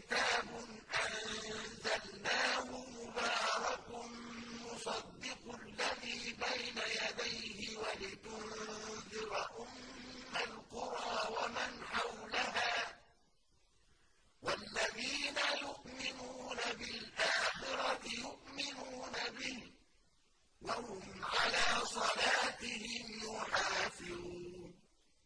كِتَابٌ أَنزَلْنَاهُ مُبَارَكٌ مُّصَدِّقُ الَّذِي بَيْنَ يَدَيْهِ وَلِتُنذِرَ أُمَّ الْقُرَىٰ وَمَنْ حَوْلَهَا ۚ وَالَّذِينَ يُؤْمِنُونَ بِالْآخِرَةِ يُؤْمِنُونَ بِهِ ۖ وَهُوَ